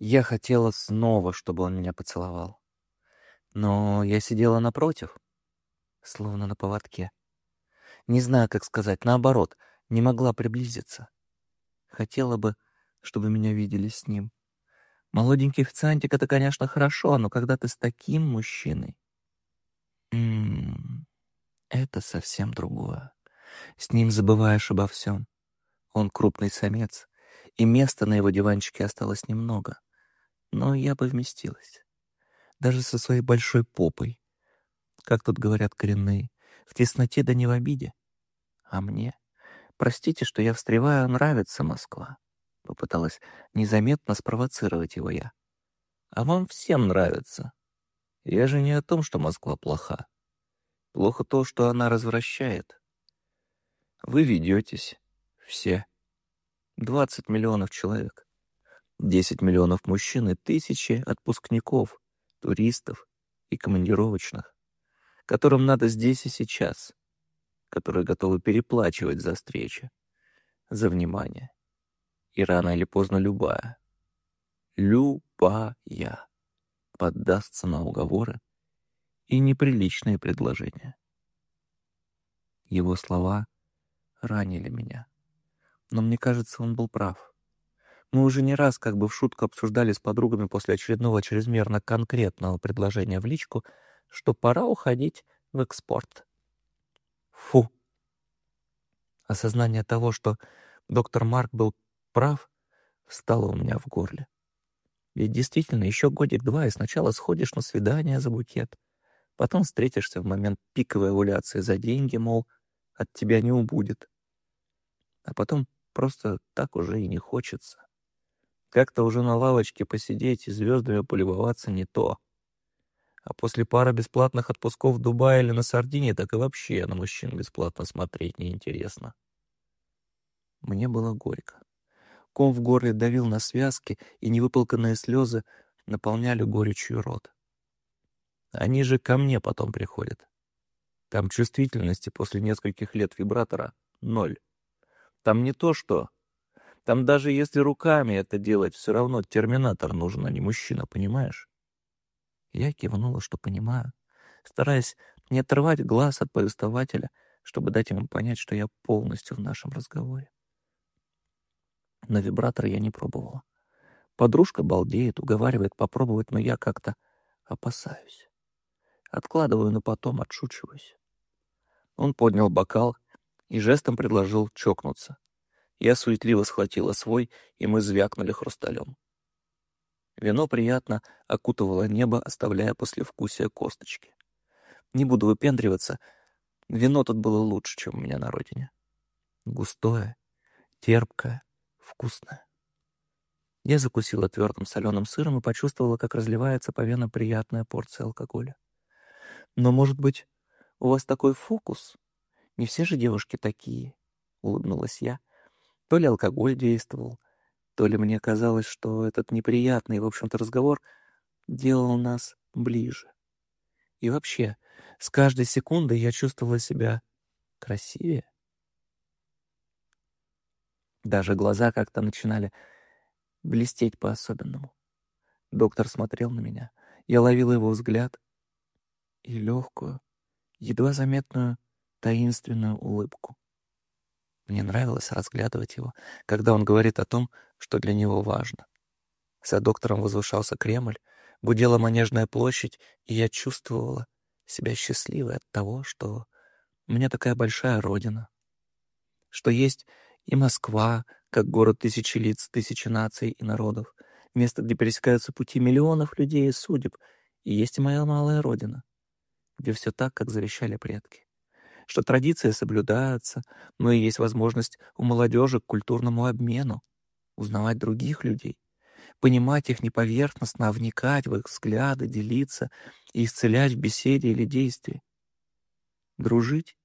Я хотела снова, чтобы он меня поцеловал. Но я сидела напротив, словно на поводке. Не знаю, как сказать, наоборот, не могла приблизиться. Хотела бы, чтобы меня видели с ним. Молоденький официантик — это, конечно, хорошо, но когда ты с таким мужчиной... М -м, это совсем другое. С ним забываешь обо всем. Он крупный самец, и места на его диванчике осталось немного. Но я бы вместилась. Даже со своей большой попой. Как тут говорят коренные, в тесноте да не в обиде. А мне? Простите, что я встреваю, нравится Москва. Попыталась незаметно спровоцировать его я. А вам всем нравится. Я же не о том, что Москва плоха. Плохо то, что она развращает. Вы ведетесь. Все. 20 миллионов человек. 10 миллионов мужчин и тысячи отпускников, туристов и командировочных, которым надо здесь и сейчас, которые готовы переплачивать за встречи, за внимание. И рано или поздно любая, любая поддастся на уговоры и неприличные предложения. Его слова ранили меня. Но мне кажется, он был прав. Мы уже не раз как бы в шутку обсуждали с подругами после очередного чрезмерно конкретного предложения в личку, что пора уходить в экспорт. Фу. Осознание того, что доктор Марк был прав, встало у меня в горле. Ведь действительно, еще годик-два, и сначала сходишь на свидание за букет, потом встретишься в момент пиковой овуляции за деньги, мол, от тебя не убудет. А потом просто так уже и не хочется. Как-то уже на лавочке посидеть и звездами полюбоваться не то. А после пары бесплатных отпусков в Дубае или на Сардинии так и вообще на мужчин бесплатно смотреть неинтересно. Мне было горько. Ком в горле давил на связки, и невыполканные слезы наполняли горечью рот. Они же ко мне потом приходят. Там чувствительности после нескольких лет вибратора — ноль. Там не то что. Там даже если руками это делать, все равно терминатор нужен, а не мужчина, понимаешь? Я кивнула, что понимаю, стараясь не отрывать глаз от повествователя, чтобы дать ему понять, что я полностью в нашем разговоре. На вибратор я не пробовала. Подружка балдеет, уговаривает попробовать, но я как-то опасаюсь. Откладываю на потом, отшучиваюсь. Он поднял бокал и жестом предложил чокнуться. Я суетливо схватила свой, и мы звякнули хрусталем. Вино приятно окутывало небо, оставляя послевкусие косточки. Не буду выпендриваться, вино тут было лучше, чем у меня на родине. Густое, терпкое, вкусное. Я закусила твердым соленым сыром и почувствовала, как разливается по венам приятная порция алкоголя. Но, может быть, у вас такой фокус? Не все же девушки такие, — улыбнулась я. То ли алкоголь действовал, то ли мне казалось, что этот неприятный, в общем-то, разговор делал нас ближе. И вообще, с каждой секундой я чувствовала себя красивее. Даже глаза как-то начинали блестеть по-особенному. Доктор смотрел на меня. Я ловила его взгляд и легкую, едва заметную таинственную улыбку. Мне нравилось разглядывать его, когда он говорит о том, что для него важно. За доктором возвышался Кремль, гудела Манежная площадь, и я чувствовала себя счастливой от того, что у меня такая большая родина, что есть и Москва, как город тысячи лиц, тысячи наций и народов, место, где пересекаются пути миллионов людей и судеб, и есть и моя малая родина, где все так, как завещали предки что традиции соблюдаются, но и есть возможность у молодежи к культурному обмену, узнавать других людей, понимать их не поверхностно, а вникать в их взгляды, делиться и исцелять в беседе или действии. Дружить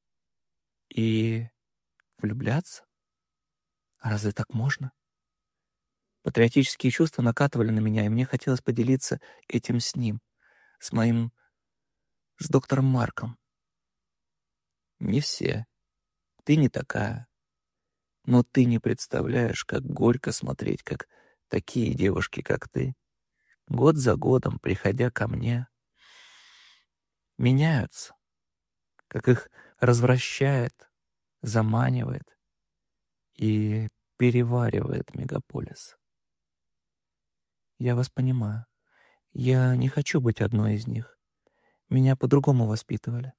и влюбляться? Разве так можно? Патриотические чувства накатывали на меня, и мне хотелось поделиться этим с ним, с моим... с доктором Марком. Не все. Ты не такая. Но ты не представляешь, как горько смотреть, как такие девушки, как ты, год за годом, приходя ко мне, меняются, как их развращает, заманивает и переваривает мегаполис. Я вас понимаю. Я не хочу быть одной из них. Меня по-другому воспитывали.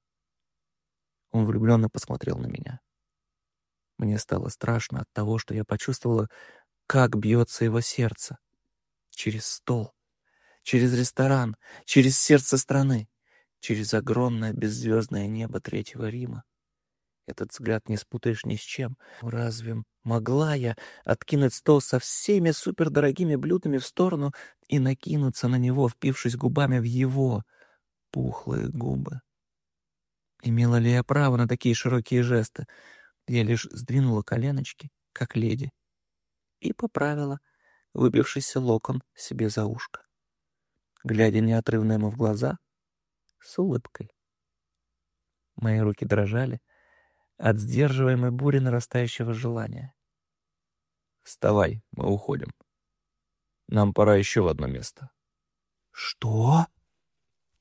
Он влюбленно посмотрел на меня. Мне стало страшно от того, что я почувствовала, как бьется его сердце. Через стол, через ресторан, через сердце страны, через огромное беззвездное небо Третьего Рима. Этот взгляд не спутаешь ни с чем. Разве могла я откинуть стол со всеми супердорогими блюдами в сторону и накинуться на него, впившись губами в его пухлые губы? Имела ли я право на такие широкие жесты? Я лишь сдвинула коленочки, как леди, и поправила выбившийся локон себе за ушко, глядя неотрывно ему в глаза с улыбкой. Мои руки дрожали, от сдерживаемой бури нарастающего желания. «Вставай, мы уходим. Нам пора еще в одно место». «Что?»